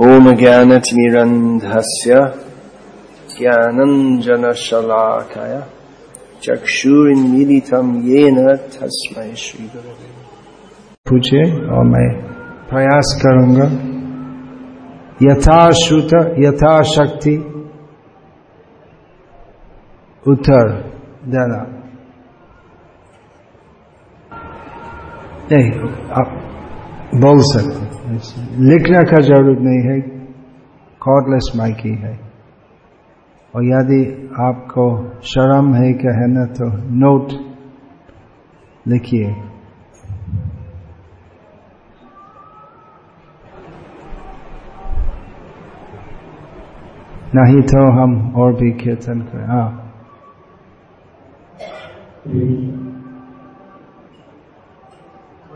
ॐ ज्ञानतिमिरन्धस्य ज्ञानञ्जनशलाकाय चक्षुरुन्मीलितं येन तस्मै श्रीगुरवे पूछे और मैं प्रयास करूँगा यथाश्रुत यथाशक्ति उत्तर देना नहीं आप बोल सकते लिखने का ज़रूरत नहीं है। कॉर्डलेस माइकी है और यदि आपको शर्म है क्या है कहना तो नोट लिखिए। नहीं तो हम और भी कीर्तन करें। हाँ।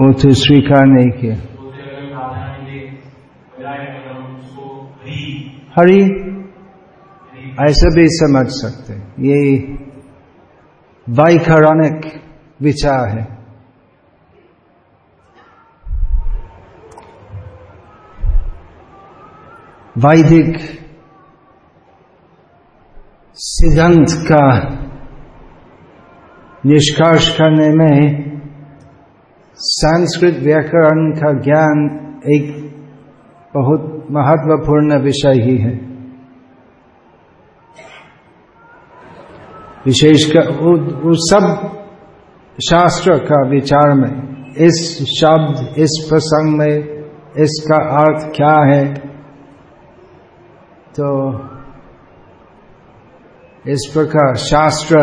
वो तो स्वीकार नहीं किया हरी, ऐसा भी समझ सकते। ये वैखरणिक विचार है वैदिक सिद्धांत का निष्कर्ष करने में संस्कृत व्याकरण का ज्ञान एक बहुत महत्वपूर्ण विषय ही है। विशेषकर वो सब शास्त्र का विचार में इस शब्द, इस प्रसंग में इसका अर्थ क्या है तो इस प्रकार शास्त्र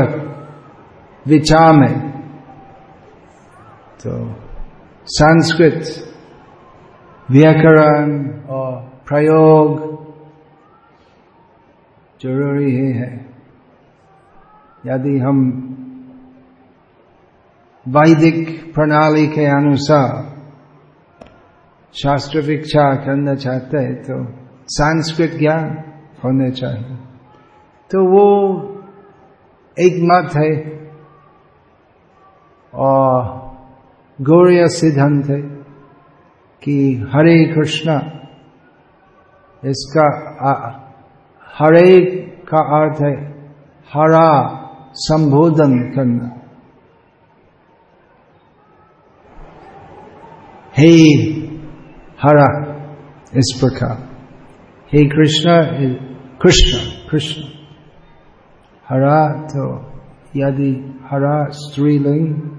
विचार में तो संस्कृत व्याकरण और प्रयोग ज़रूरी ही है यदि हम वैदिक प्रणाली के अनुसार शास्त्र विचार करना चाहते हैं तो संस्कृत ज्ञान होने चाहिए तो वो एक मत है और गौरय सिद्धांत है कि हरे कृष्णा, इसका हरे का अर्थ है हरा संबोधन करना। हे हरा, इस प्रकार। हे कृष्ण कृष्ण कृष्ण। हरा तो यदि हरा स्त्रीलिंग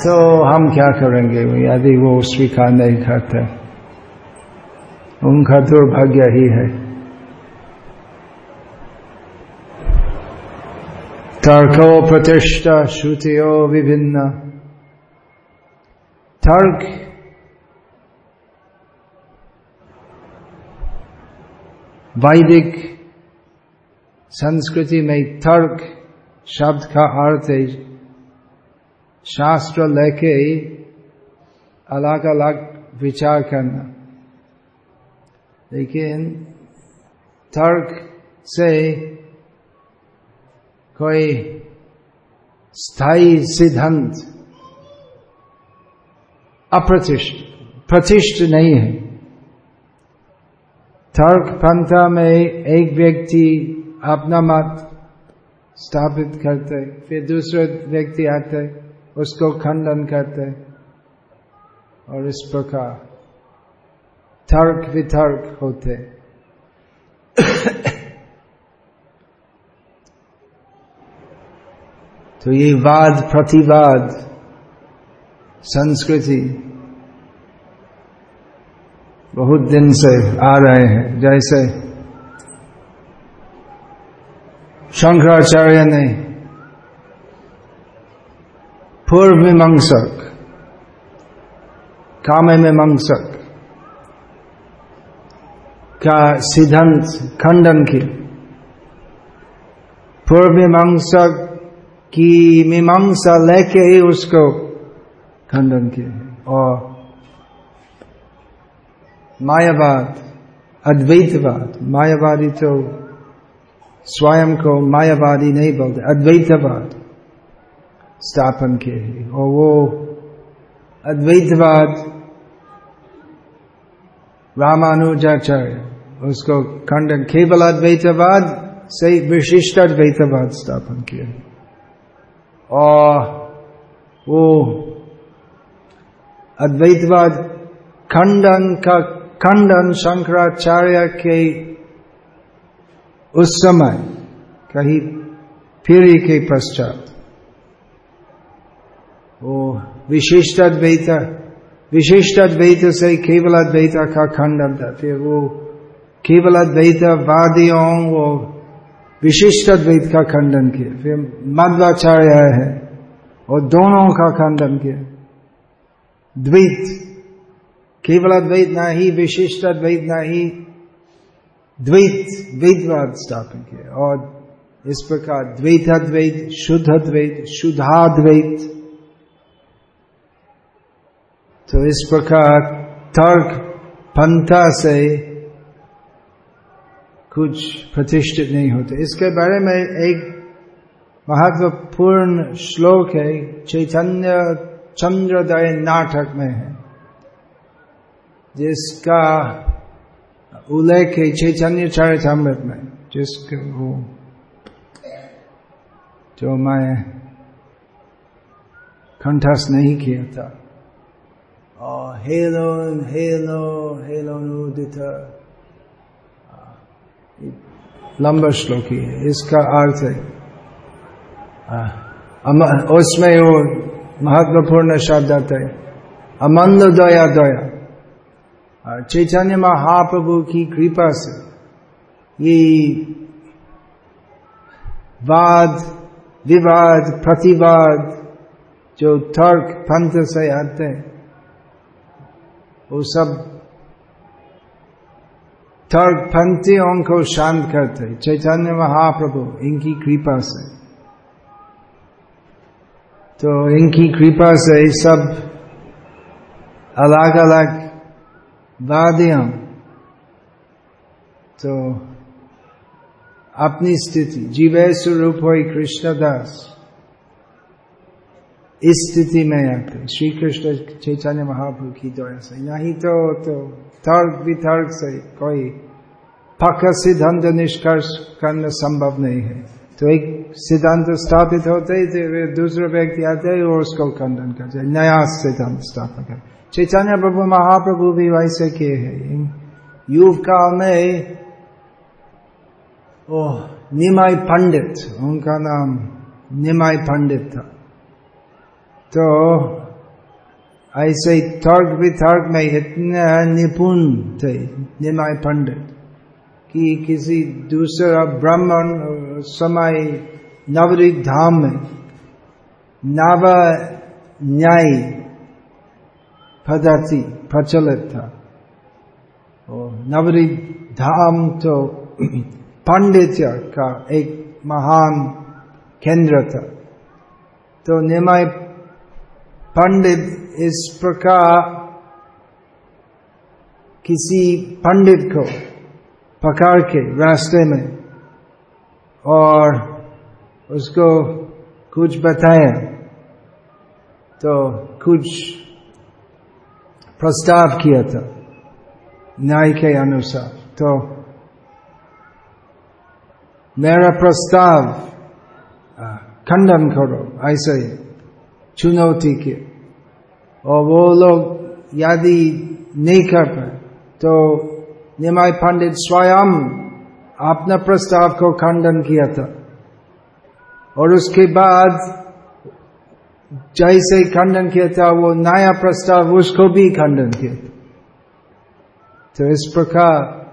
तो हम क्या करेंगे? यदि वो स्वीकार नहीं करते, उनका दुर्भाग्य ही है। तर्को प्रतिष्ठा श्रुतियो विभिन्न। तर्क वैदिक संस्कृति में तर्क शब्द का अर्थ है शास्त्र लेके अलग अलग विचार करना। लेकिन तर्क से कोई स्थायी सिद्धांत अप्रतिष्ठ प्रतिष्ठ नहीं है। तर्क पंथा में एक व्यक्ति अपना मत स्थापित करते, फिर दूसरे व्यक्ति आते। उसको खंडन करते और इस प्रकार तर्क वितर्क होते तो ये वाद, प्रतिवाद, संस्कृति बहुत दिन से आ रहे हैं। जैसे शंकराचार्य ने पूर्व मीमांसक कामे मीमांसक का सिद्धांत खंडन की पूर्व मीमांसक की मीमांसा लेके ही उसको खंडन किए और मायावाद अद्वैतवाद मायावादी तो स्वयं को मायावादी नहीं बोलते अद्वैतवाद स्थापन किए हैं। और वो अद्वैतवाद, रामानुजाचार्य, उसको खंडन, केवल अद्वैतवाद से विशिष्ट अद्वैतवाद स्थापन किया और वो अद्वैतवाद खंडन का, खंडन शंकराचार्य के उस समय, कहीं पीढ़ी के पश्चात वो विशिष्ट अद्वैत विशिष्ट अद्वैत से केवल अद्वैत का खंडन था फिर वो केवल अद्वैत वादियों, वो विशिष्ट अद्वैत का खंडन किया। फिर मध्वाचार्य है, और दोनों का खंडन किया। द्वैत केवल अद्वैत ना ही विशिष्ट अद्वैत ना ही द्वैत, द्वैतवाद स्थापन किया। और इस प्रकार द्वैताद्वैत शुद्ध अद्वैत शुद्धाद्वैत तो इस प्रकार तर्क, पंथा से कुछ प्रतिष्ठित नहीं होते। इसके बारे में एक महत्वपूर्ण श्लोक है, चैतन्य चंद्रोदय नाटक में है, जिसका उल्लेख है चैतन्य चरितमृत में, जिसके वो जो मैं कंठस्थ नहीं किया था। और हेलो हेलो हेलो उदित लंबा श्लोक ही है, इसका अर्थ है उसमें वो महत्वपूर्ण शब्द आते है, अमंद दया दया। चैतन्य महाप्रभु की कृपा से, ये वाद, विवाद, प्रतिवाद, जो तर्क, पंथ से आते हैं वो सब थर्ड पंथियों को शांत करते चैतन्य महाप्रभु, इनकी कृपा से। तो इनकी कृपा से सब अलग अलग वादियाँ। तो अपनी स्थिति। जीवे स्वरूप हो कृष्णदास। इस स्थिति में श्री कृष्ण चैतन्य महाप्रभु की दया से, नहीं तो तो तर्क वितर्क से कोई पक्का सिद्धांत निष्कर्ष करना संभव नहीं है। तो एक सिद्धांत स्थापित होते ही तो दूसरे व्यक्ति आते हैं और उसको खंडन करते नया सिद्धांत स्थापन कर चैतन्य प्रभु महाप्रभु भी वैसे किए हैं। युव काल में ओ निमाई पंडित, उनका नाम निमाई पंडित था। तो ऐसे तर्क वितर्क में इतने निपुण थे निमाई पंडित, कि किसी दूसरा ब्राह्मण समय नवरिक धाम में नव न्याय पद्धति प्रचलित था। नवरी धाम तो पांडित्य का एक महान केंद्र था। तो निमाय पंडित इस प्रकार किसी पंडित को पकड़ के रास्ते में और उसको कुछ बताया तो कुछ प्रस्ताव किया था न्याय के अनुसार। तो मेरा प्रस्ताव खंडन करो, ऐसे ही चुनौती के और वो लोग यदि नहीं कर पाए तो निमाय पंडित स्वयं अपना प्रस्ताव को खंडन किया था। और उसके बाद जैसे खंडन किया था, वो नया प्रस्ताव उसको भी खंडन किया था। तो इस प्रकार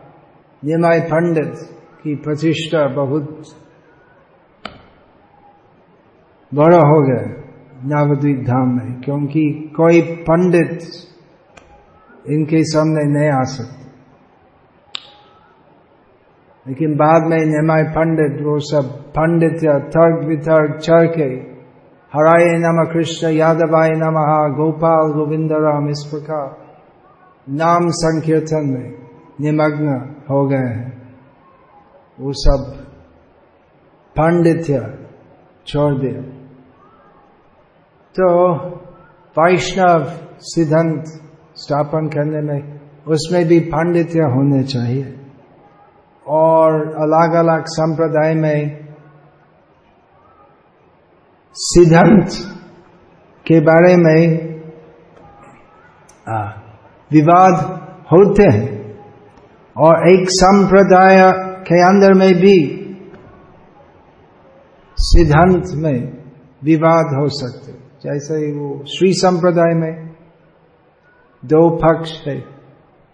निमाय पंडित की प्रतिष्ठा बहुत बड़ा हो गया। नवद्वीप धाम में क्योंकि कोई पंडित इनके सामने नहीं आ सकते। लेकिन बाद में निमाय पंडित, वो सब पंडित या विथर्ग चढ़ के, हराय नम कृष्ण यादव यादवाय नम, गोपाल गोविंद राम, इस प्रकार नाम संकीर्तन में निमग्न हो गए हैं। वो सब पांडित्य छोड़ दिया। तो वैष्णव सिद्धांत स्थापन करने में, उसमें भी पांडित्य होने चाहिए। और अलग अलग संप्रदाय में सिद्धांत के बारे में विवाद होते हैं। और एक संप्रदाय के अंदर में भी सिद्धांत में विवाद हो सकते जैसे वो श्री संप्रदाय में दो पक्ष है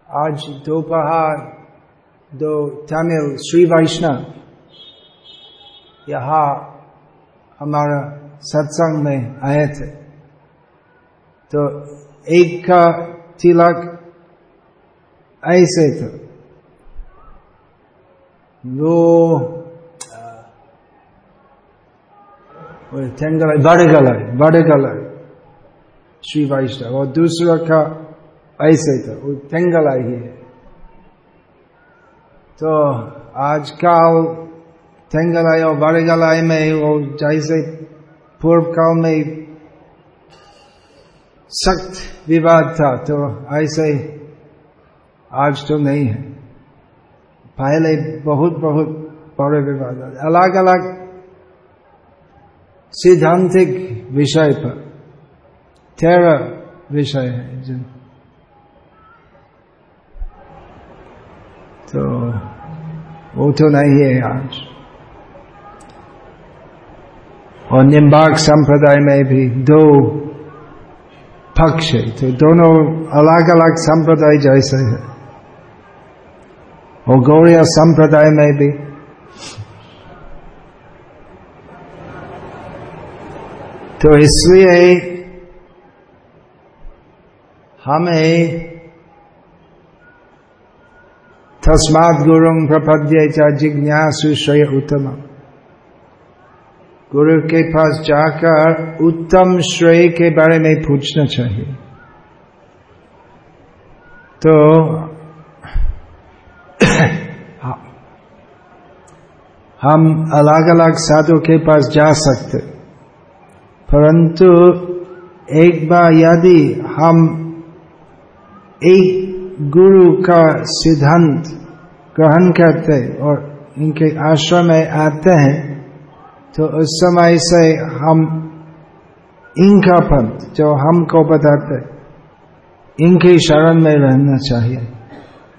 आज दोपहर दो तमिल श्री वैष्णव। यहाँ हमारा सत्संग में आए थे। तो एक का तिलक ऐसे था। वो तेंगल बड़े गलर बड़े गलर श्री वैष्णव, और दूसरा का, ऐसे था, वो तेंगलाई ही है। तो आजकल तेंगलाई और बड़े गलाई में वो जैसे पूर्व काल में सख्त विवाद था तो ऐसे आज तो नहीं है। पहले बहुत बहुत बड़े विवाद अलग अलग सिद्धांतिक विषय पर। तेरह विषय है जिन। तो वो तो नहीं है आज। और निम्बाक संप्रदाय में भी दो पक्ष है तो दोनों अलग अलग संप्रदाय जैसे है। और गौड़िया संप्रदाय में भी तो इसलिए हमें तस्मात गुरु प्रपद्य जिज्ञासु श्रेय उत्तम गुरु के पास जाकर उत्तम श्रेय के बारे में पूछना चाहिए। तो हम अलग अलग साधु के पास जा सकते। परंतु एक बार यदि हम एक गुरु का सिद्धांत ग्रहण करते और इनके आश्रम में आते हैं तो उस समय से हम इनका पंथ जो हमको बताते, इनके शरण में रहना चाहिए।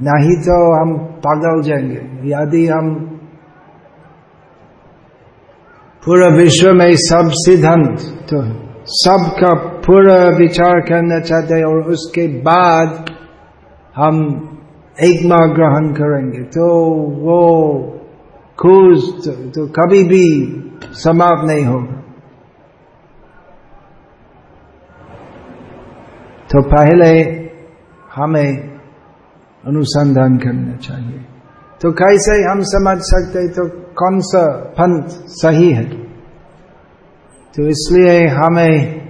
नहीं तो हम पागल जाएँगे। यदि हम पूरा विश्व में सब सिद्धांत। तो सबका पूरा विचार करना चाहते हैं और उसके बाद हम एक माह ग्रहण करेंगे। तो वो खोज तो, तो कभी भी समाप्त नहीं होगा। तो पहले हमें अनुसंधान करना चाहिए। तो कैसे हम समझ सकते तो कौन सा पंथ सही है? तो इसलिए हमें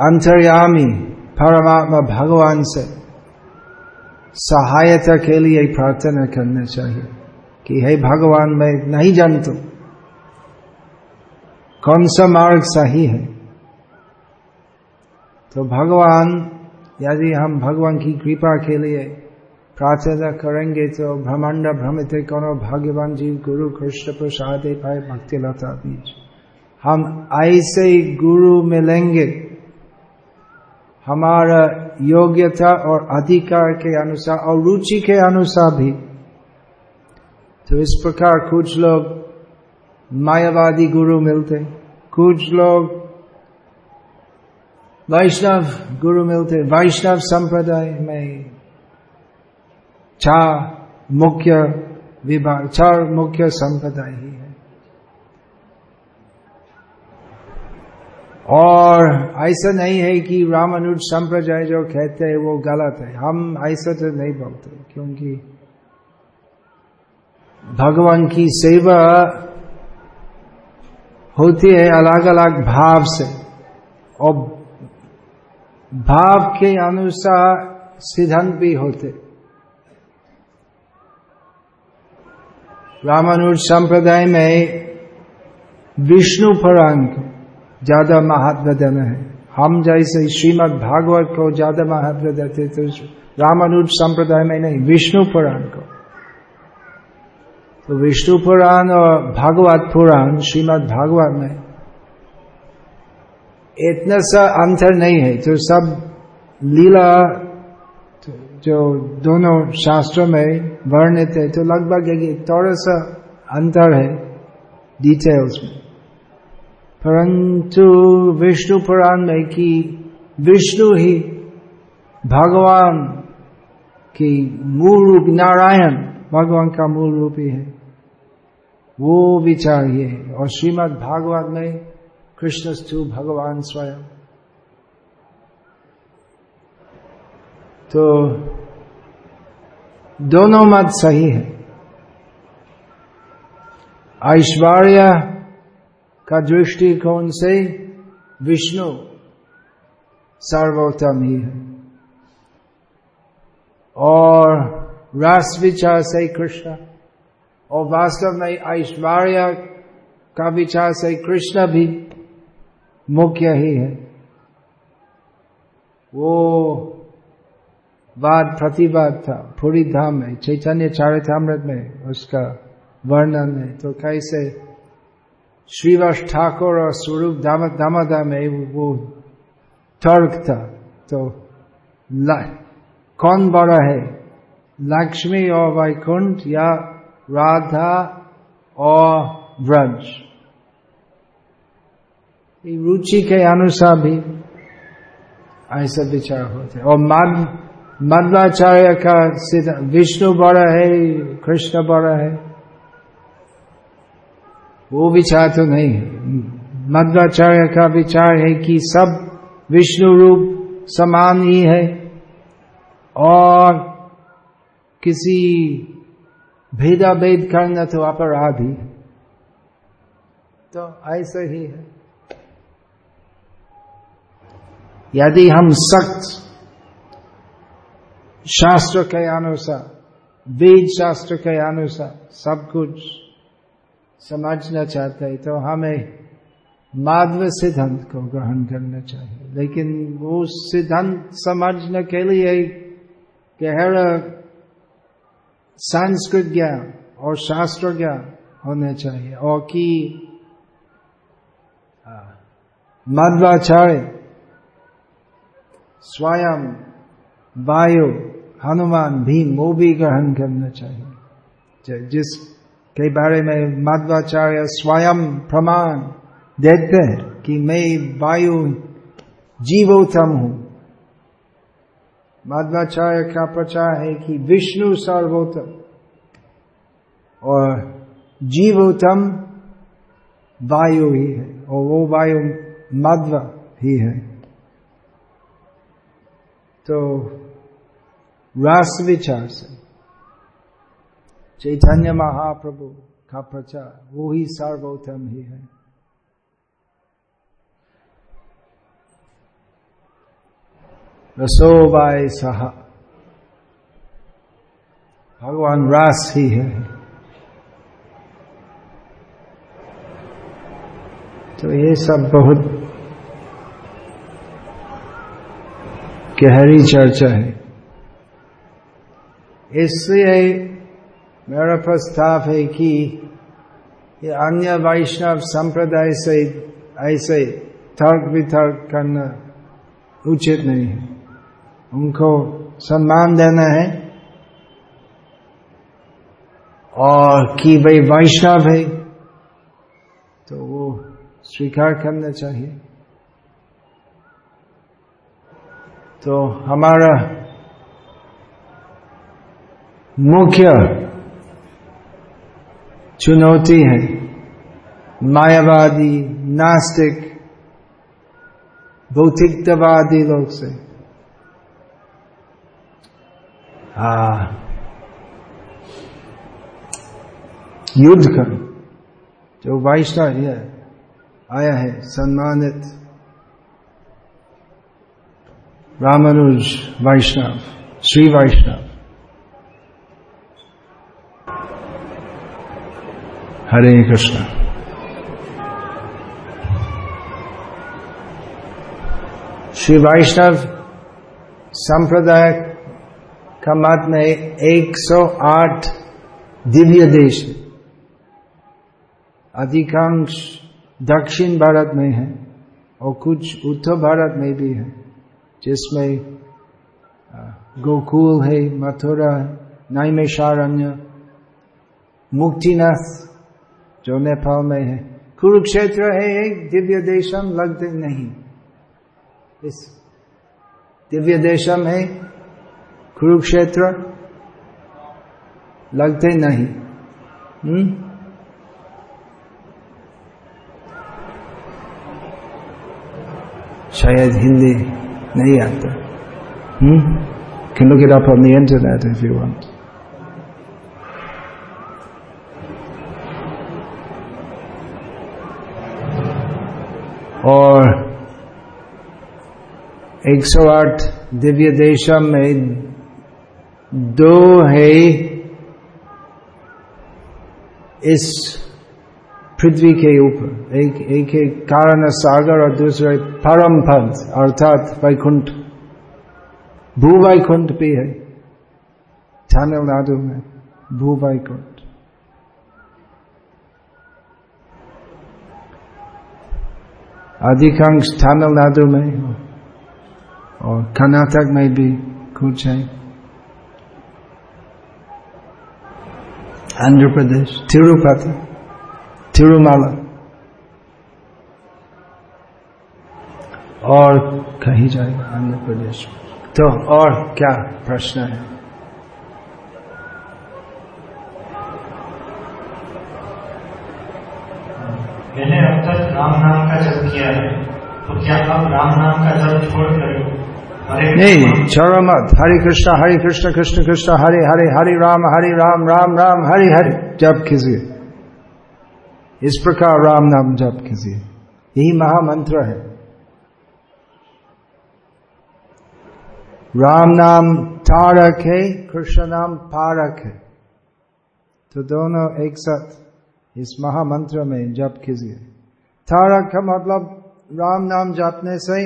अंतर्यामी परमात्मा भगवान से सहायता के लिए प्रार्थना करना चाहिए कि हे भगवान, मैं नहीं जानता कौन सा मार्ग सही है। तो भगवान, यदि हम भगवान की कृपा के लिए प्रार्थना करेंगे तो ब्रह्मांड भ्रमित कौन भाग्यवान जीव, गुरु, कृष्ण, प्रसाद पाए भक्ति लता बीज हम ऐसे गुरु मिलेंगे। हमारा योग्यता और अधिकार के अनुसार और रुचि के अनुसार भी। तो इस प्रकार कुछ लोग मायावादी गुरु मिलते कुछ लोग वैष्णव गुरु मिलते वैष्णव संप्रदाय में चार मुख्य विभाग चार मुख्य संप्रदाय ही है। और ऐसा नहीं है कि रामानुज संप्रदाय जो कहते हैं वो गलत है। हम ऐसा तो नहीं बोलते, क्योंकि भगवान की सेवा होती है अलग अलग भाव से। और भाव के अनुसार सिद्धांत भी होते। रामानुज संप्रदाय में विष्णु को ज़्यादा महत्व देना है। हम जैसे श्रीमद भागवत को ज़्यादा महत्व देते तो रामानुज संप्रदाय में नहीं विष्णु पुराण को तो विष्णु पुराण और भागवत पुराण श्रीमद भागवत में इतना सा अंतर नहीं है तो सब लीला जो दोनों शास्त्रों में वर्णित है तो लगभग थोड़ा सा अंतर है डिटेल्स में परंतु विष्णु पुराण में कि विष्णु ही भगवान की मूल रूप नारायण, भगवान का मूल रूप ही है। वो विचार ये है। और श्रीमद भागवत में कृष्णस्तु भगवान स्वयं। तो दोनों मत सही है। ऐश्वर्य का दृष्टिकोण से विष्णु सर्वोत्तम ही है। और रस विचार से कृष्ण, और वास्तव में ऐश्वर्य का विचार से कृष्ण भी मुख्य ही है। वो वाद प्रतिवाद था, पूरी धाम में, चैतन्य चारितामृत में उसका वर्णन है। तो कैसे श्रीवास ठाकुर और स्वरूप दामोदा में वो तर्क था। तो कौन बड़ा है? लक्ष्मी और वैकुंठ या राधा और ब्रज? रुचि के अनुसार भी ऐसा विचार होते और मान मध्वाचार्य का विष्णु बड़ा है, कृष्ण बड़ा है। वो विचार तो नहीं है। मध्वाचार्य का विचार है कि सब विष्णु रूप समान ही है और किसी भेदा भेद करना तो अपराध। ही तो ऐसा ही है। यदि हम सख्त शास्त्र के अनुसार, वेद शास्त्र के अनुसार सब कुछ समझना चाहते हैं तो हमें माधव सिद्धांत को ग्रहण करना चाहिए। लेकिन वो सिद्धांत समझने के लिए गहरा संस्कृत ज्ञान और शास्त्र ज्ञान होना चाहिए। और कि मध्वाचार्य, स्वयं, वायु हनुमान भीम वो भी ग्रहण करना चाहिए। जिस के बारे में मध्वाचार्य स्वयं प्रमाण देते हैं कि मैं वायु जीवोत्तम हूँ। मध्वाचार्य का प्रचार है कि विष्णु सर्वोत्तम और जीवोत्तम वायु ही है, और वो वायु मध्व ही है। तो रास विचार से चैतन्य महाप्रभु का प्रचार वो ही सर्वोत्तम ही है रसोबाय सह भगवान रास ही है तो ये सब बहुत गहरी चर्चा है। इसलिए मेरा प्रस्ताव है कि ये अन्य वैष्णव संप्रदाय से ऐसे तर्क वितर्क करना उचित नहीं है। उनको सम्मान देना है और कि भाई वैष्णव है तो वो स्वीकार करना चाहिए। तो हमारा मुख्य चुनौती है। मायावादी नास्तिक भौतिकतावादी लोग से। आ, युद्ध कर। जो वैष्णव आया है सम्मानित। रामानुज वैष्णव श्री वैष्णव हरे कृष्ण। श्री वैष्णव संप्रदाय का मत में 108 दिव्य देश है अधिकांश दक्षिण भारत में है और कुछ उत्तर भारत में भी है, जिसमें गोकुल है, मथुरा नैमेशारण्य मुक्तिनाथ जो नेपाल में है। कुरुक्षेत्र है एक दिव्य देशम, लगते नहीं। इस दिव्य देशम है कुरुक्षेत्र, लगते नहीं। हम्म? शायद हिंदी नहीं आता। हम्म? can look it up on the. और 108 दिव्य देशम में दो है इस पृथ्वी के ऊपर। एक एक है कारण सागर और दूसरा परम पद अर्थात वैकुंठ। भू वैकुंठ भी है तमिलनाडु में, भू वैकुंठ। अधिकांश तमिलनाडु में और कर्नाटक में भी कुछ है। आंध्र प्रदेश, तिरुपति, तिरुमाला। और कहीं जाएगा आंध्र प्रदेश। तो और क्या प्रश्न है? नाम का किया है। तो क्या अब राम नाम का जप छोड़ कर हरे नहीं छोड़ो मत। हरे कृष्ण हरे कृष्ण कृष्ण कृष्ण हरे हरे हरे राम हरे राम राम राम हरे हरे। जप कीजिए। इस प्रकार राम नाम जप कीजिए। यही महामंत्र है। राम नाम तारक है कृष्ण नाम पारक है। तो दोनों एक साथ इस महामंत्र में जप कीजिए। तारक का मतलब राम नाम जापने से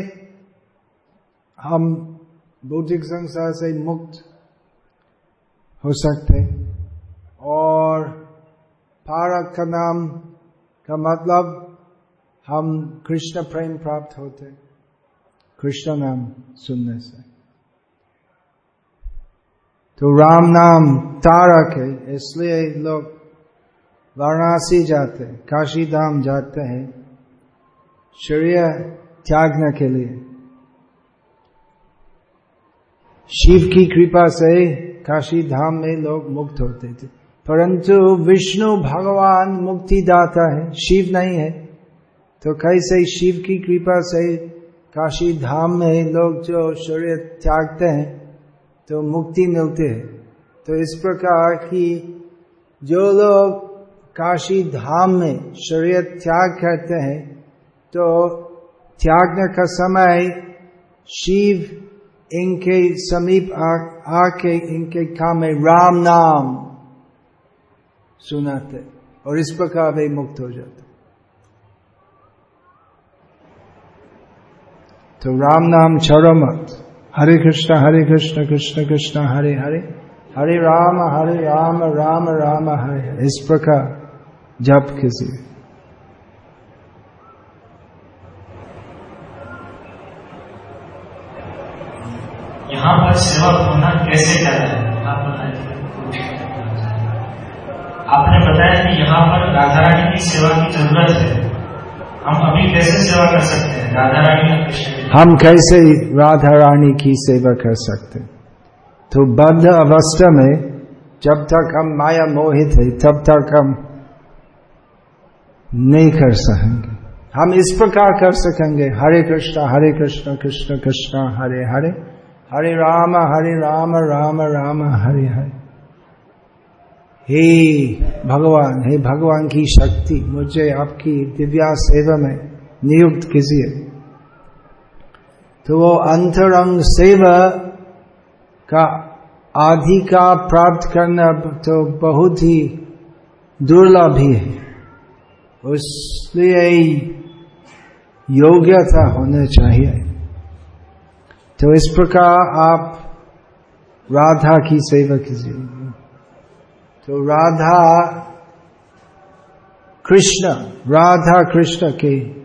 हम बौद्धिक संसार से मुक्त हो सकते और पारक का नाम का मतलब हम कृष्ण प्रेम प्राप्त होते कृष्ण नाम सुनने से तो राम नाम तारक है इसलिए लोग वाराणसी जाते काशी धाम जाते हैं शरीर त्यागने के लिए। शिव की कृपा से काशी धाम में लोग मुक्त होते थे। परंतु विष्णु भगवान मुक्ति दाता है, शिव नहीं है। तो कैसे शिव की कृपा से काशी धाम में लोग जो शरीर त्यागते हैं तो मुक्ति मिलती है। तो इस प्रकार की जो लोग काशी धाम में शरीर त्याग करते हैं तो त्यागने का समय शिव इनके समीप आके इनके काम में राम नाम सुनाते और इस प्रकार वे मुक्त हो जाते। तो राम नाम छोड़ो मत। हरे कृष्ण हरे कृष्ण कृष्ण कृष्ण, हरे हरे। हरे राम हरे राम राम राम हरे। इस प्रकार जप कीजिए। यहाँ पर सेवक होना कैसे करना है? आप आपने बताया कि यहाँ पर राधा रानी की सेवा की ज़रूरत है। हम अभी कैसे सेवा कर सकते हैं? राधा रानी हम कैसे राधा रानी की सेवा कर सकते हैं? तो बद्ध अवस्था में जब तक हम माया मोहित है, तब तक हम नहीं कर सकेंगे। हम इस प्रकार कर सकेंगे, हरे कृष्णा हरे कृष्णा, कृष्ण कृष्णा, हरे हरे। हरे राम हरे राम राम राम, हरे हरे। हे भगवान हे भगवान की शक्ति, मुझे आपकी दिव्या सेवा में नियुक्त कीजिए। तो वो अंतरंग सेवा का अधिकार प्राप्त करना तो बहुत ही दुर्लभ ही है। उसलिए योग्यता होना चाहिए। तो इस प्रकार आप राधा की सेवा कीजिए। तो राधा कृष्ण राधा कृष्ण के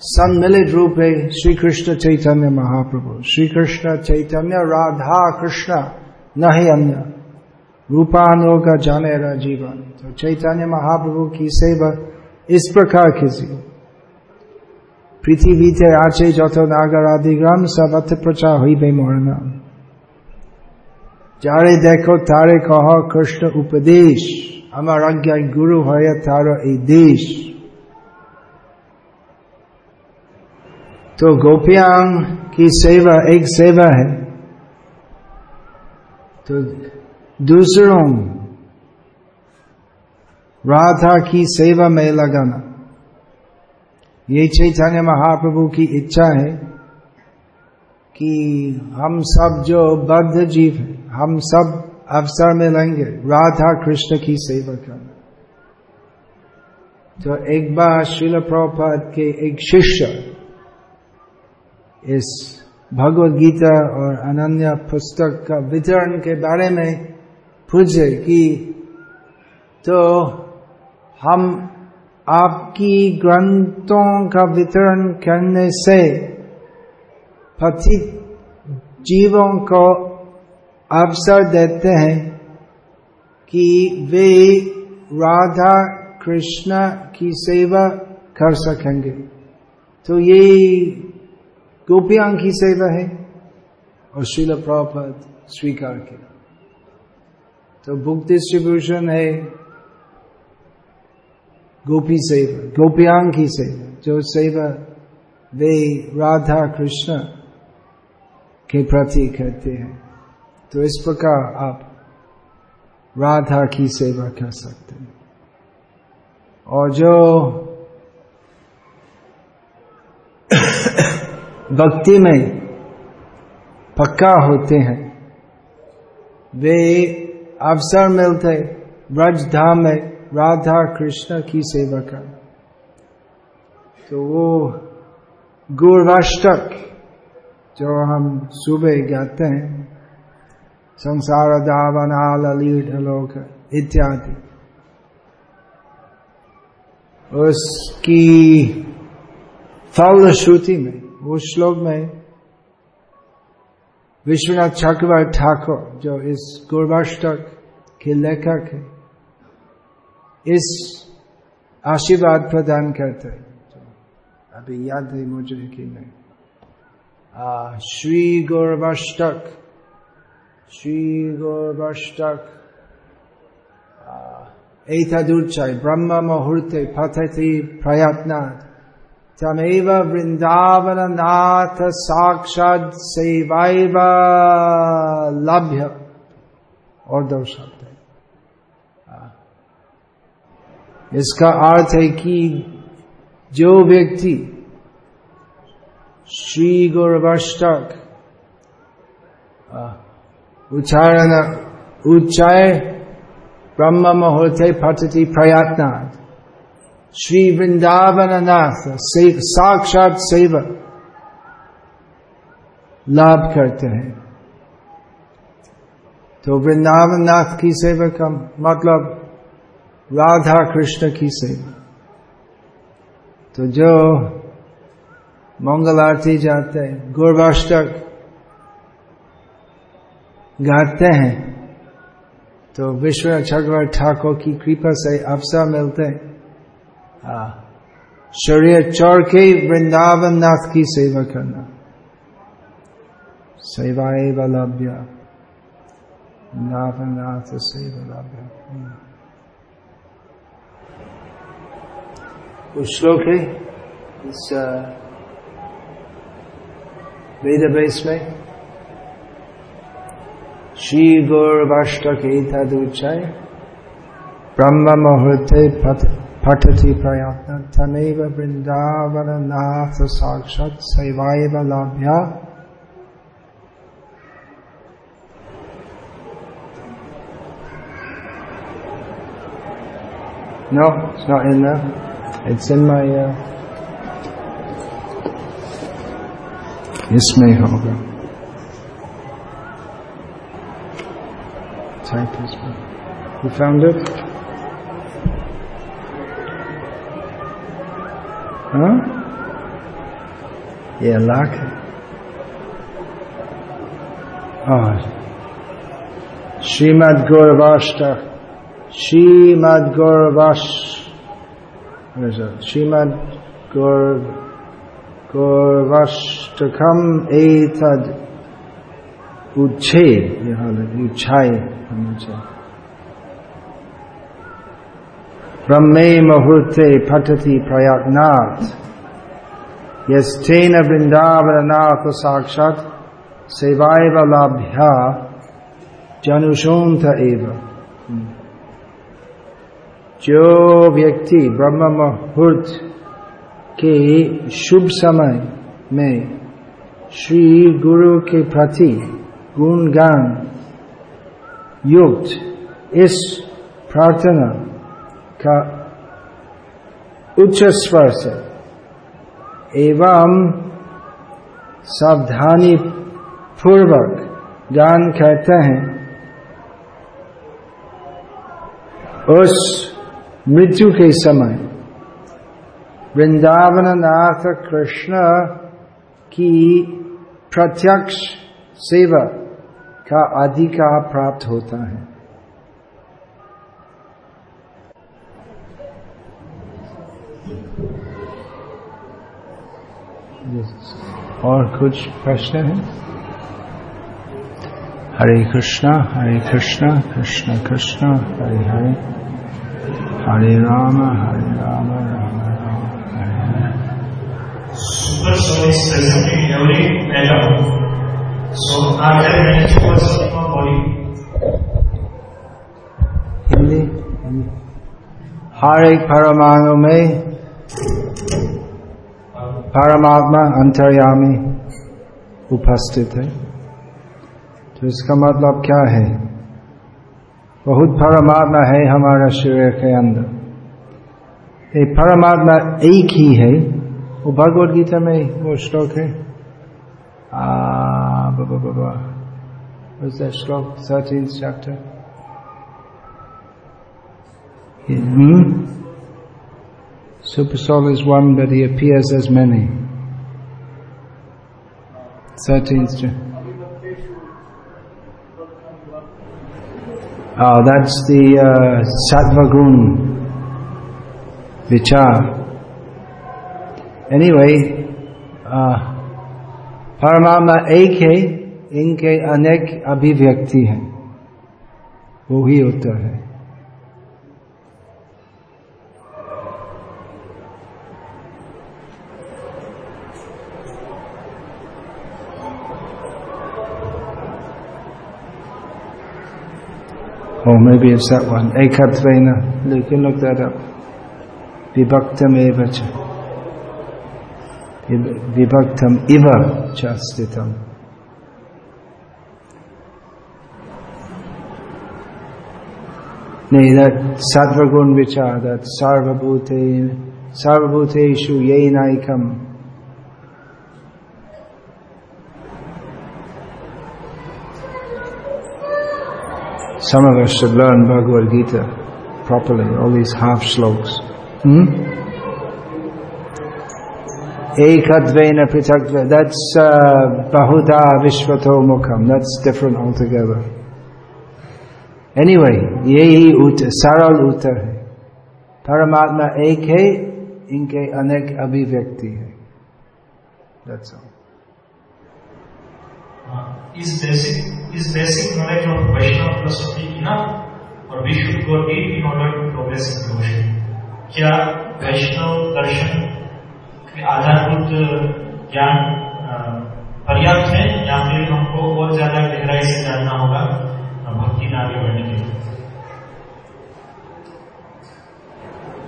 सम्मिलित रूप है श्री कृष्ण चैतन्य महाप्रभु। श्री कृष्ण चैतन्य, राधा कृष्ण न ही अन्य। रूपानो का जाने जीवन। तो चैतन्य महाप्रभु की सेवा इस प्रकार कीजिए। পৃথিবীতে আছে যত নাগর আদিগ্রাম সবত প্রচার হইবে মরনা যারে দেখো তারে কহ কৃষ্ণ উপদেশ আমার আজ্ঞায় গুরু হয়ে তার এই দেশ तो गोपियांग की सेवा एक सेवा है तो दूसरों राधा की सेवा में लगाना ये चैतन्य महाप्रभु की इच्छा है कि हम सब जो बद्ध जीव है, हम सब अवसर में लेंगे राधा कृष्ण की सेवा करना। तो एक बार शिल प्रभुपाद के एक शिष्य इस भगवत गीता और अनन्य पुस्तक का वितरण के बारे में पूछे कि तो हम आपकी ग्रंथों का वितरण करने से पतित जीवों को अवसर देते हैं कि वे राधा कृष्ण की सेवा कर सकेंगे। तो ये गोपियाँ की सेवा है। और शिल प्रपद स्वीकार किया। तो बुक डिस्ट्रीब्यूशन है। गोपी सेवा गोपियांग की सेवा जो सेवा वे राधा कृष्ण के प्रति करते हैं। तो इस प्रकार आप राधा की सेवा कर सकते हैं। और जो भक्ति में पक्का होते हैं, वे अवसर मिलते, ब्रज धाम में राधा कृष्ण की सेवा कर। तो वो गुरवाष्टक जो हम सुबह गाते हैं, संसार दावना लोक, इत्यादि। उसकी फल श्रुति में, वो श्लोक में, विश्वनाथ चक्रवर्ती ठाकुर, जो इस गुरवाष्टक के लेखक है इस आशीर्वाद प्रदान करते अभी याद है मुझे कि नहीं। श्री गौरवाष्टक श्री गौरवाष्टक एतदुच्चय ब्रह्म मुहूर्ते पतति प्रयत्नात्। तमेव वृंदावन नाथ साक्षात सेवाइव लभ्य। और दो शब्द है इसका अर्थ है कि जो व्यक्ति श्री गुरवष्टक उच्चारण उच्चाय ब्रह्म मुहूर्ते पठती प्रयत्न श्री वृंदावन नाथ से, साक्षात सेवा लाभ करते हैं। तो वृंदावन नाथ की सेवा का मतलब राधा कृष्ण की सेवा। तो जो मंगल आरती जाते हैं, गुरवाष्टक गाते हैं तो विश्व चक्रवर्ती ठाकुर की कृपा से अवसर मिलते हैं। शरीर चौर के वृंदावन नाथ की सेवा करना। सेवाए वलभ्य वृंदावन नाथ सेवा लभ्य कुछ श्लोक है? इस वेद बेस में। श्री गौरवाष्टक तदुच्चय ब्रह्म मुहूर्ते पठति प्रयत्न तमेव वृंदावन नाथ साक्षात सेवाएव लाभ्या No, it's not in there. It's in my. Uh, Ismay Hoga. Type Ismay. You found it? Huh? Yeah, luck. Oh. Ah. Shrimad Gauravashta. Shrimad Gauravash. What is it? Srimad Gaurav. Gauravashtakam etad उच्छे यहाँ उच्छाए हमेशा ब्रह्मे मुहूर्ते पठति प्रयागनाथ यस्तेन वृंदावननाथ साक्षात सेवाय लाभ्या जनुषोन्त एव जो व्यक्ति ब्रह्म मुहूर्त के शुभ समय में श्री गुरु के प्रति गुणगान युक्त इस प्रार्थना का उच्च स्वर से एवं सावधानी पूर्वक गान कहते हैं। उस मृत्यु के समय, वृंदावन नाथ कृष्ण की प्रत्यक्ष सेवा का अधिकार प्राप्त होता है। और कुछ प्रश्न है? हरे कृष्णा हरे कृष्णा, कृष्ण कृष्ण, हरे हरे। हरे राम हरे राम हर एक हिंदी परमाणु में परमात्मा अंतर्यामी उपस्थित है। तो इसका मतलब क्या है? बहुत परमात्मा है हमारा शरीर के अंदर ये परमात्मा एक ही है वो भगवत गीता में वो श्लोक है आ बाबा बाबा What's that श्लोक 13th chapter? Hmm? Super soul is one, but he appears as many. 13th chapter. Oh, that's the uh, Sattva Gun Vichar. Anyway, uh, परमात्मा एक है इनके अनेक अभिव्यक्ति हैं वो ही होता है Or maybe it's that one. Ekatvena. You can look that up. Vibhaktam eva cha. Vibhaktam iva cha stitam. Nee, that sattvagun vichar, that sarvabhute, sarvabhuteshu Some of us should learn Bhagavad Gita properly, all these half slokas. Hmm? Ekatvena Prithakvena, that's uh, Vishvato Mukham, that's different altogether. Anyway, Yehi Uta, Saral Utar hai. Paramatma ek hai, inke anek abhivyakti hai. That's all. Uh, is basic is basic knowledge of Vaishnava philosophy enough, or we should go deep in order to progress in devotion? क्या वैष्णव दर्शन के आधारभूत ज्ञान uh, पर्याप्त है या फिर हमको और ज़्यादा गहराई से जानना होगा uh, भक्ति में आगे बढ़ने के लिए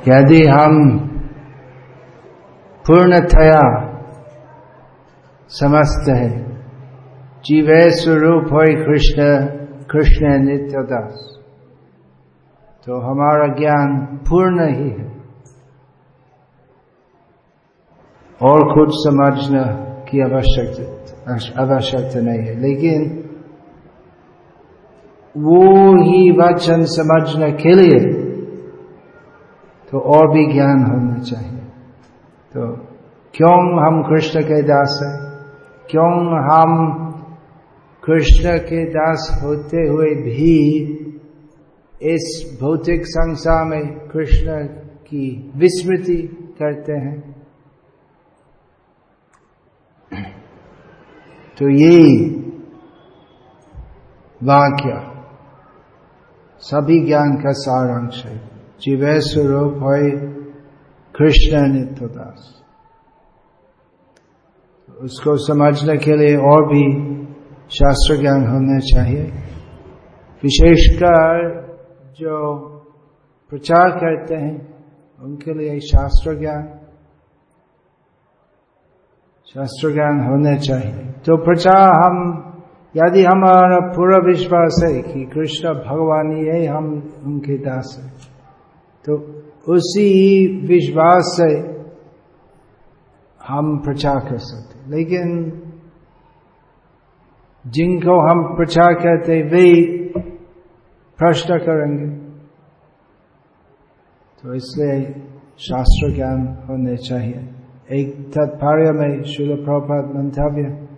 यदि हम पूर्णतया समस्त है जीवे स्वरूप हो कृष्ण कृष्ण नित्य दास। तो हमारा ज्ञान पूर्ण ही है। और कुछ समझना की आवश्यकता आवश्यकता नहीं है। लेकिन वो ही वचन समझने के लिए तो और भी ज्ञान होना चाहिए। तो क्यों हम कृष्ण के दास हैं? क्यों हम कृष्ण के दास होते हुए भी इस भौतिक संसार में कृष्ण की विस्मृति करते हैं। तो ये वाक्य सभी ज्ञान का सारांश है। जीवे स्वरूप है कृष्ण नित्यदास उसको समझने के लिए और भी शास्त्र ज्ञान होना चाहिए। विशेषकर जो प्रचार करते हैं, उनके लिए शास्त्र ज्ञान शास्त्र ज्ञान होने चाहिए। तो प्रचार हम, यदि हमारा पूरा विश्वास है कि कृष्ण भगवान है हम उनके दास है। तो उसी विश्वास से हम प्रचार कर सकते लेकिन जिनको हम प्रचार करते वे प्रश्न करेंगे। तो इसलिए शास्त्र ज्ञान होने चाहिए। एक तत्पर्य में शिल प्रभात मंतव्य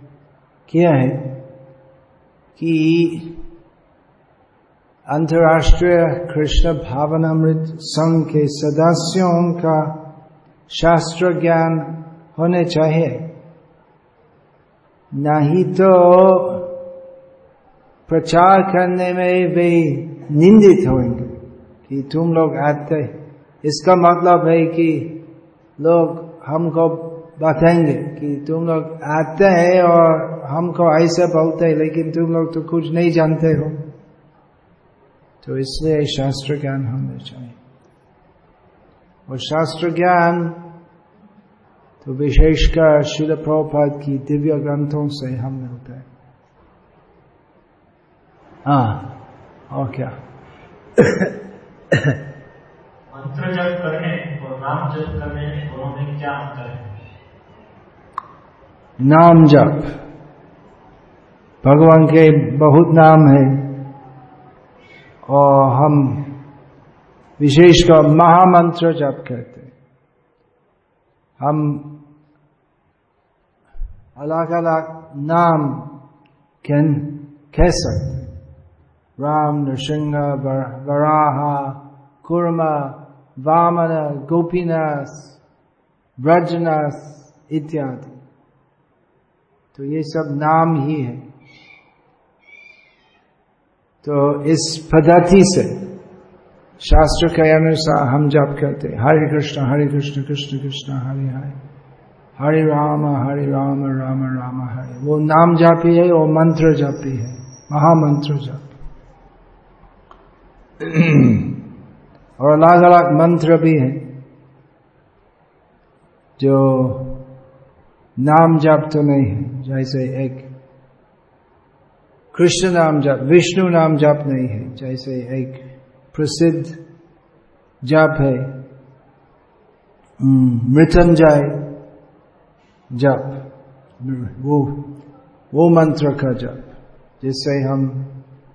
किया है कि अंतर्राष्ट्रीय कृष्ण भावनामृत संघ के सदस्यों का शास्त्र ज्ञान होने चाहिए। नहीं तो प्रचार करने में वे निंदित होंगे कि तुम लोग आते। इसका मतलब है कि लोग हमको बताएँगे कि तुम लोग आते हैं और हमको ऐसे बोलते हैं, लेकिन तुम लोग तो कुछ नहीं जानते हो। तो इसलिए शास्त्र ज्ञान होना चाहिए। और शास्त्र ज्ञान तो विशेषकर शिल प्रभुपाद की दिव्य ग्रंथों से हम मिलते हैं। हाँ और क्या? मंत्र जप करने और नाम जप करने दोनों में क्या अंतर है? नाम जप। भगवान के बहुत नाम है और हम विशेषकर महामंत्र जप करते हम अलग अलग नाम कह कह सकते राम, नृसिंह वराहा, कुर्मा, वामन, गोपीनाथ, ब्रजनाथ इत्यादि। तो ये सब नाम ही है। तो इस पद्धति से शास्त्र के अनुसार हम जप करते हरे कृष्ण हरे कृष्ण कृष्ण कृष्ण, हरे हरे। हरे राम हरे राम राम राम, हरे। वो नाम जापी है, वो मंत्र जापी है। महामंत्र जप। और अलग अलग मंत्र भी है, जो नाम जप तो नहीं है। जैसे एक कृष्ण नाम जप, विष्णु नाम जप नहीं है। जैसे एक प्रसिद्ध जाप है। मृत्युंजय जप। वो वो मंत्र का जप, जिससे हम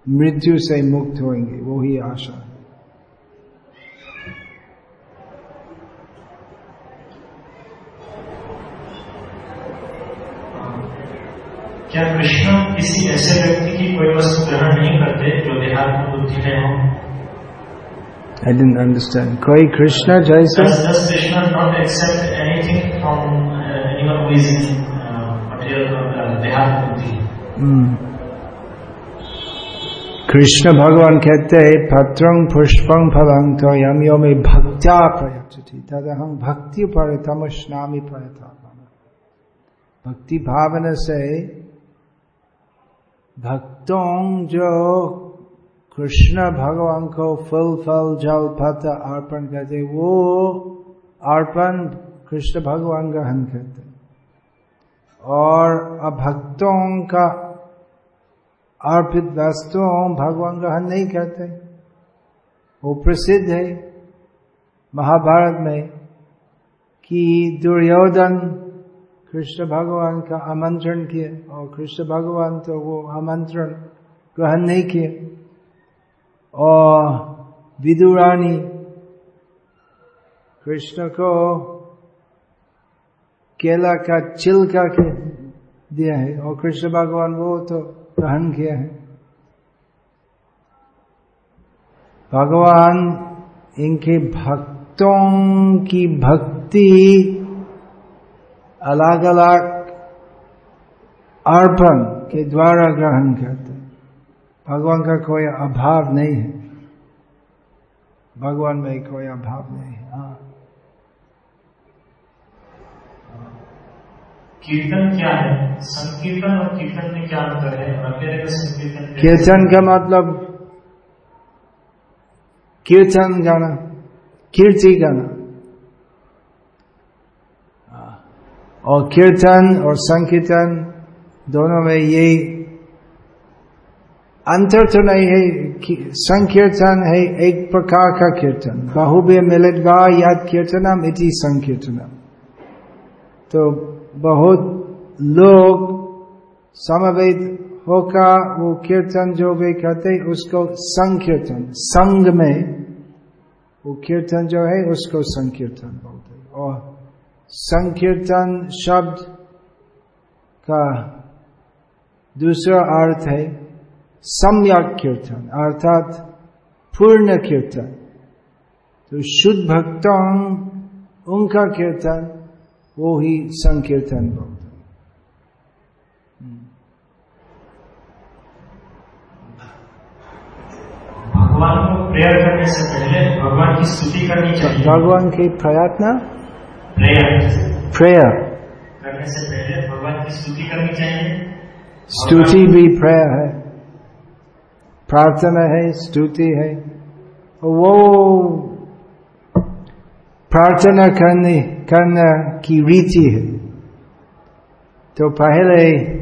मृत्यु से मुक्त होंगे, वो ही आशा है। क्या कृष्ण किसी ऐसे व्यक्ति की कोई वस्तु ग्रहण नहीं करते, जो देहात्म बुद्धि में हो? I didn't understand. कोई कृष्ण जैसे Does, does Krishna not accept anything from uh, anyone who is in uh, material uh, बुद्धि हम्म। कृष्ण भगवान कहते हैं पत्रं पुष्पं फलं तो यम यो में भक्त्या प्रयच्छति तदहं भक्ति पर तमस्नामी प्रयता भक्ति भावना से भक्तों जो कृष्ण भगवान को फल फल जल पत्र अर्पण करते वो अर्पण कृष्ण भगवान ग्रहण करते और अभक्तों का अर्पित वस्तुओं भगवान ग्रहण नहीं करते वो प्रसिद्ध है महाभारत में कि दुर्योधन कृष्ण भगवान का आमंत्रण किए और कृष्ण भगवान तो वो आमंत्रण ग्रहण नहीं किए और विदुरानी कृष्ण को केला का छिलका के दिया है और कृष्ण भगवान वो तो ग्रहण किया है। भगवान इनके भक्तों की भक्ति अलग अलग अर्पण के द्वारा ग्रहण करते भगवान का कोई अभाव नहीं है। भगवान में कोई अभाव नहीं है हाँ। कीर्तन क्या है? संकीर्तन और कीर्तन में क्या अंतर है? संकीर्तन कीर्तन का मतलब कीर्तन गाना कीर्ति गाना। और कीर्तन और संकीर्तन दोनों में ये अंतर तो नहीं है संकीर्तन है एक प्रकार का कीर्तन बहुबे मिलित याद कीर्तनम इति संकीर्तनम तो बहुत लोग समवेद होकर वो कीर्तन जो भी करते उसको संकीर्तन संग में वो कीर्तन जो है उसको संकीर्तन बोलते। और संकीर्तन शब्द का दूसरा अर्थ है सम्यक कीर्तन अर्थात पूर्ण कीर्तन तो शुद्ध भक्तों उनका कीर्तन वो ही संकीर्तन हैं। भगवान को प्रेयर करने से पहले भगवान की स्तुति करनी चाहिए। भगवान के प्रयत्न प्रेयर। प्रेयर। करने से पहले भगवान की स्तुति करनी चाहिए। स्तुति भी प्रेयर है। प्रार्थना है, स्तुति है। वो प्रार्थना करने, करना की रीति है। तो पहले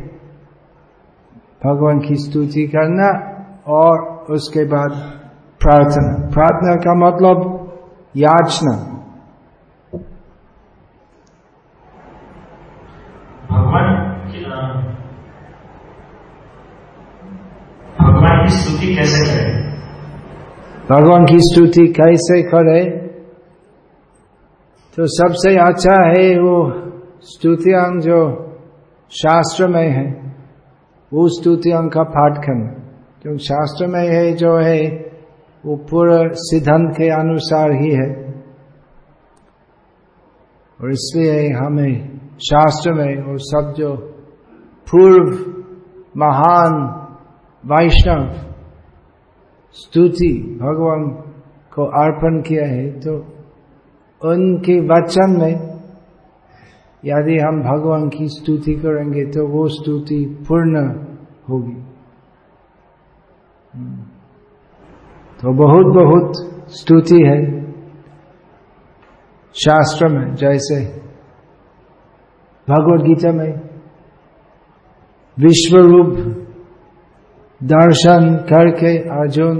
भगवान की स्तुति करना और उसके बाद प्रार्थना। प्रार्थना का मतलब याचना भगवान की अ, भगवान की स्तुति कैसे करें? भगवान की स्तुति कैसे करे? तो सबसे अच्छा है वो स्तुतियाँ जो शास्त्र में है, वो स्तुतियाँ का पाठ करना क्योंकि शास्त्र में है, जो है, वो पूरा सिद्धांत के अनुसार ही है। और इसलिए हमें शास्त्र में और सब जो पूर्व, महान वैष्णव स्तुति भगवान को अर्पण किया है तो उनके वचन में यदि हम भगवान की स्तुति करेंगे तो वो स्तुति पूर्ण होगी तो बहुत बहुत स्तुति है शास्त्र में जैसे भगवत गीता में विश्व रूप दर्शन करके अर्जुन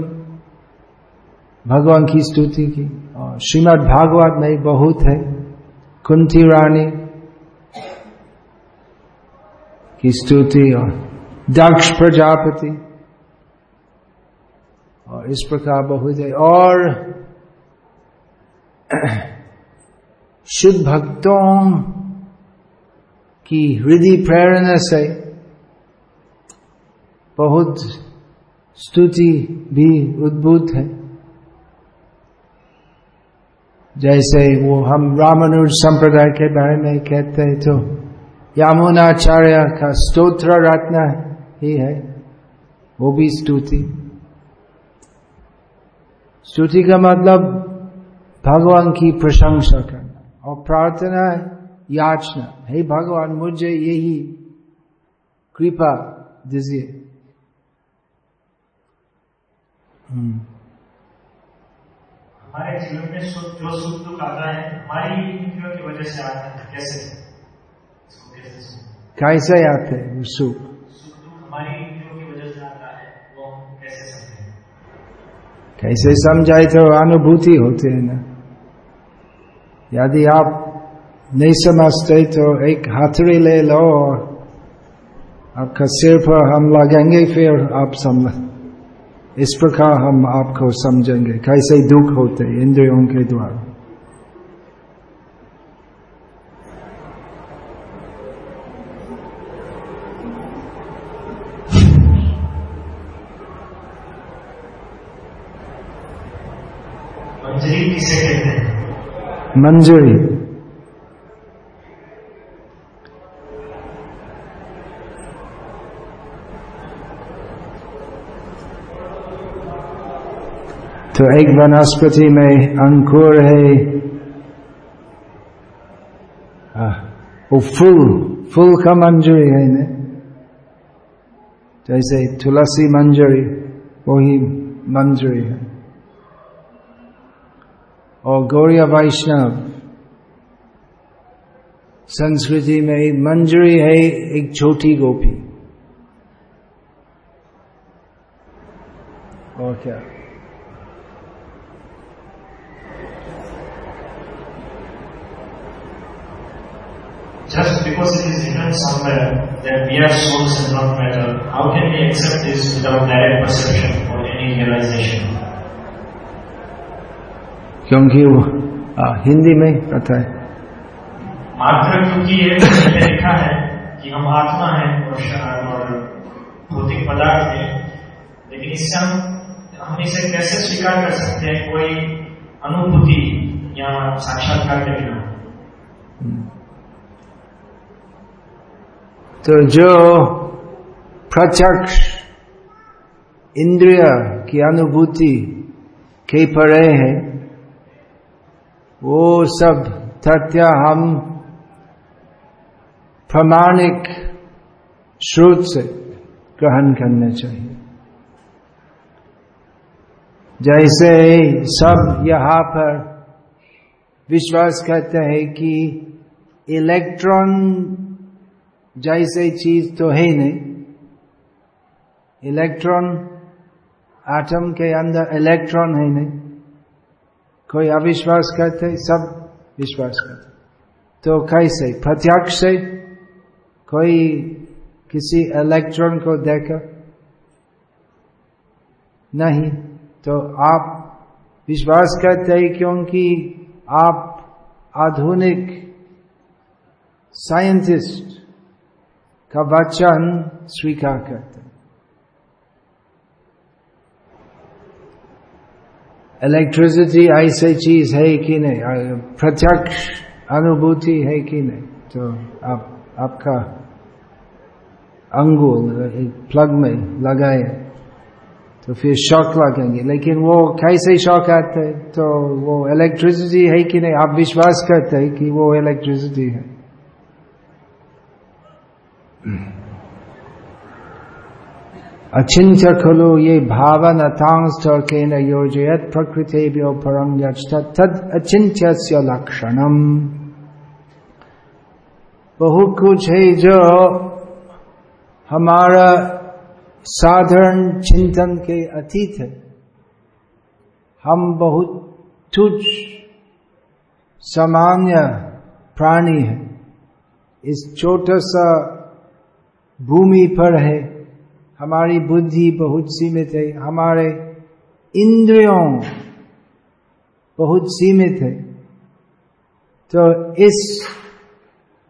भगवान की स्तुति की। और श्रीमद् भागवत में बहुत है, कुंती रानी की स्तुति और दक्ष प्रजापति। और इस प्रकार बहुत है। और शुद्ध भक्तों की हृदय प्रेरणा से बहुत स्तुति भी उद्भूत है। जैसे वो हम रामानुज संप्रदाय के बारे में कहते हैं तो यामुनाचार्य का स्तोत्र रत्न ही है, वो भी स्तुति। स्तुति का मतलब भगवान की प्रशंसा करना और प्रार्थना, याचना। हे भगवान, मुझे यही कृपा दीजिए। हमारे जीवन में सुख जो सुख दुख आता है हमारी नीतियों की वजह से आता है। कैसे? कैसे कैसे आते हैं सुख? सुख दुख हमारी नीतियों की वजह से आता है वो हम कैसे समझें? कैसे समझाए तो अनुभूति होते है ना। यदि आप नहीं समझते तो एक हाथड़ी ले लो और आपका सिर पर हम लगेंगे फिर आप समझ इस प्रकार हम आपको समझेंगे कैसे दुख होते इंद्रियों के द्वारा। मंजरी किसे कहते हैं? मंजूरी। तो एक वनस्पति में अंकुर है वो फूल फूल का मंजूरी है ना जैसे तुलसी मंजूरी वही मंजूरी है और गौरिया वैष्णव संस्कृति में मंजूरी है एक छोटी गोपी और क्या Just because it is written somewhere that we are souls and not matter, how can we accept this without direct perception or any realization? क्योंकि वो आ, हिंदी में पता है मात्र क्योंकि ये लिखा है कि हम आत्मा हैं और श- और भौतिक पदार्थ हैं लेकिन इससे हम हम इसे कैसे स्वीकार कर सकते हैं कोई अनुभूति या साक्षात्कार के बिना तो जो प्रत्यक्ष इंद्रिय की अनुभूति के परे है, वो सब तथ्य हम प्रमाणिक श्रोत से ग्रहण करने चाहिए। जैसे सब यहाँ पर विश्वास करते हैं कि इलेक्ट्रॉन जैसे चीज़ तो है ही नहीं। इलेक्ट्रॉन, एटम के अंदर इलेक्ट्रॉन है नहीं। कोई अविश्वास करते, सब विश्वास करते। तो कैसे? प्रत्यक्ष से कोई किसी इलेक्ट्रॉन को देखा। नहीं तो आप विश्वास करते हैं क्योंकि आप आधुनिक साइंटिस्ट। का वचन स्वीकार करते इलेक्ट्रिसिटी ऐसी चीज़ है कि नहीं प्रत्यक्ष अनुभूति है कि नहीं तो आप आपका अंगुल प्लग में लगाए तो फिर शॉक लगेंगे लेकिन वो कैसे शॉक आते तो वो इलेक्ट्रिसिटी है कि नहीं आप विश्वास करते हैं कि वो इलेक्ट्रिसिटी है अचिंत्य खलु ये भावन के योजयत प्रकृति परम तद अचिंत्य लक्षणम। बहुत कुछ है जो हमारा साधारण चिंतन के अतीत है। हम बहुत तुच्छ सामान्य प्राणी है। इस छोटा सा भूमि पर है, हमारी बुद्धि बहुत सीमित है, हमारे इंद्रियों बहुत सीमित है। तो इस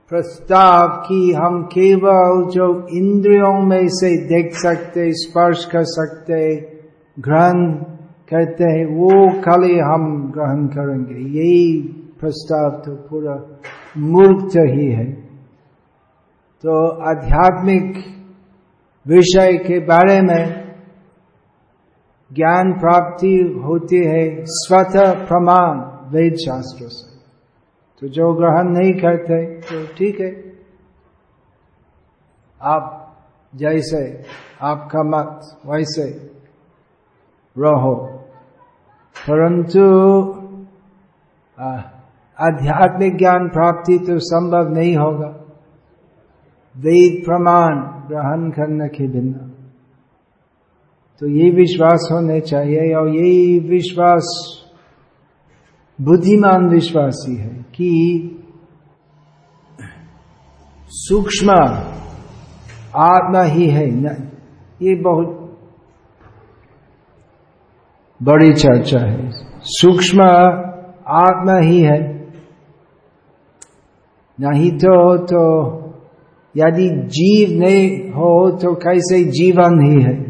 प्रस्ताव की हम केवल जो इंद्रियों में से देख सकते, स्पर्श कर सकते, ग्रहण करते हैं, वो खाली हम ग्रहण करेंगे। यही प्रस्ताव तो पूरा मूर्ख ही है। तो आध्यात्मिक विषय के बारे में ज्ञान प्राप्ति होती है स्वतः प्रमाण वेद शास्त्र से। तो जो ग्रहण नहीं करते तो ठीक है। आप जैसे आपका मत वैसे रहो। परंतु आध्यात्मिक ज्ञान प्राप्ति तो संभव नहीं होगा। वेद प्रमाण ग्रहण करने के बिना। तो ये विश्वास होने चाहिए और यही विश्वास, बुद्धिमान विश्वासी है कि सूक्ष्म आत्मा ही है, न, ये बहुत बड़ी चर्चा है। सूक्ष्म आत्मा ही है, नहीं तो तो यदि जीव नहीं हो तो कैसे जीवन ही है?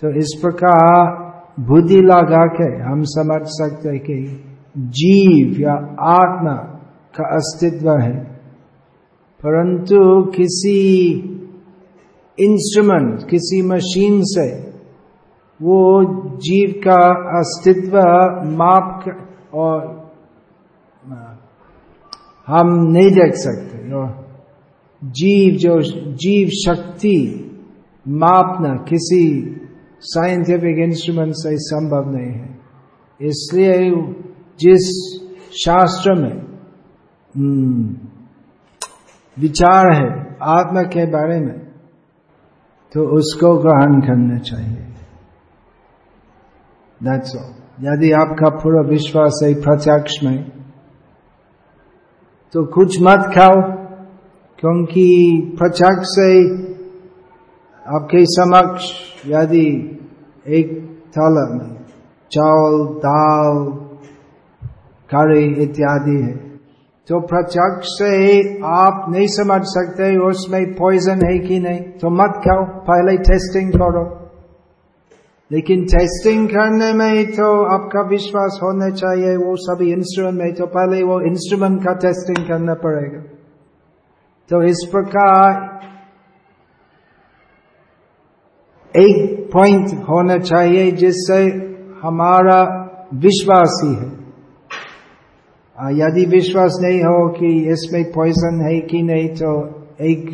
तो इस प्रकार बुद्धि लगा के हम समझ सकते हैं कि जीव या आत्मा का अस्तित्व है। परंतु किसी इंस्ट्रूमेंट किसी मशीन से वो जीव का अस्तित्व माप और हम नहीं देख सकते जीव जो जीव शक्ति मापना किसी साइंटिफिक इंस्ट्रूमेंट से संभव नहीं है। इसलिए जिस शास्त्र में हम्म, विचार है आत्मा के बारे में तो उसको ग्रहण करना चाहिए। That's all. यदि आपका पूरा विश्वास है प्रत्यक्ष में तो कुछ मत खाओ, क्योंकि प्रत्यक्ष से आपके समक्ष यदि एक थल में चावल, दाल करी इत्यादि है तो प्रत्यक्ष से आप नहीं समझ सकते उसमें पॉइजन है कि नहीं। तो मत खाओ, पहले टेस्टिंग करो। लेकिन टेस्टिंग करने में तो आपका विश्वास होना चाहिए, वो सभी इंस्ट्रूमेंट में तो पहले वो इंस्ट्रूमेंट का टेस्टिंग करना पड़ेगा। तो इस प्रकार एक पॉइंट होना चाहिए जिससे हमारा विश्वास ही। है यदि विश्वास नहीं हो कि इसमें पॉइजन है कि नहीं तो एक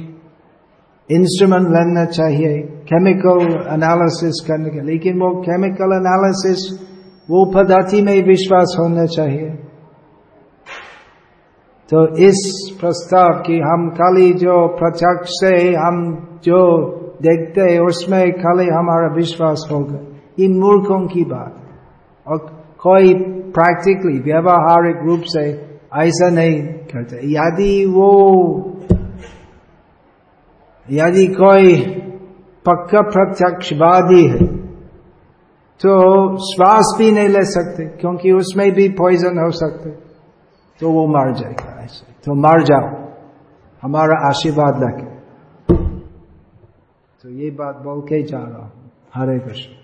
इंस्ट्रूमेंट लेना चाहिए केमिकल एनालिसिस करने के, लेकिन वो केमिकल एनालिसिस वो पद्धति में विश्वास होना चाहिए। तो इस प्रस्ताव की हम खाली जो प्रत्यक्ष से हम जो देखते हैं, उसमें खाली हमारा विश्वास होगा। ये मूर्खों की बात। और कोई प्रैक्टिकली व्यवहारिक रूप से ऐसा नहीं करते। यदि वो यदि कोई पक्का प्रत्यक्षवादी है तो श्वास भी नहीं ले सकते, क्योंकि उसमें भी पॉइजन हो सकते। तो वो मर जाएगा ऐसे। तो मर जाओ। हमारा आशीर्वाद लगे तो ये बात बोल के जा रहा हूँ। हरे कृष्ण।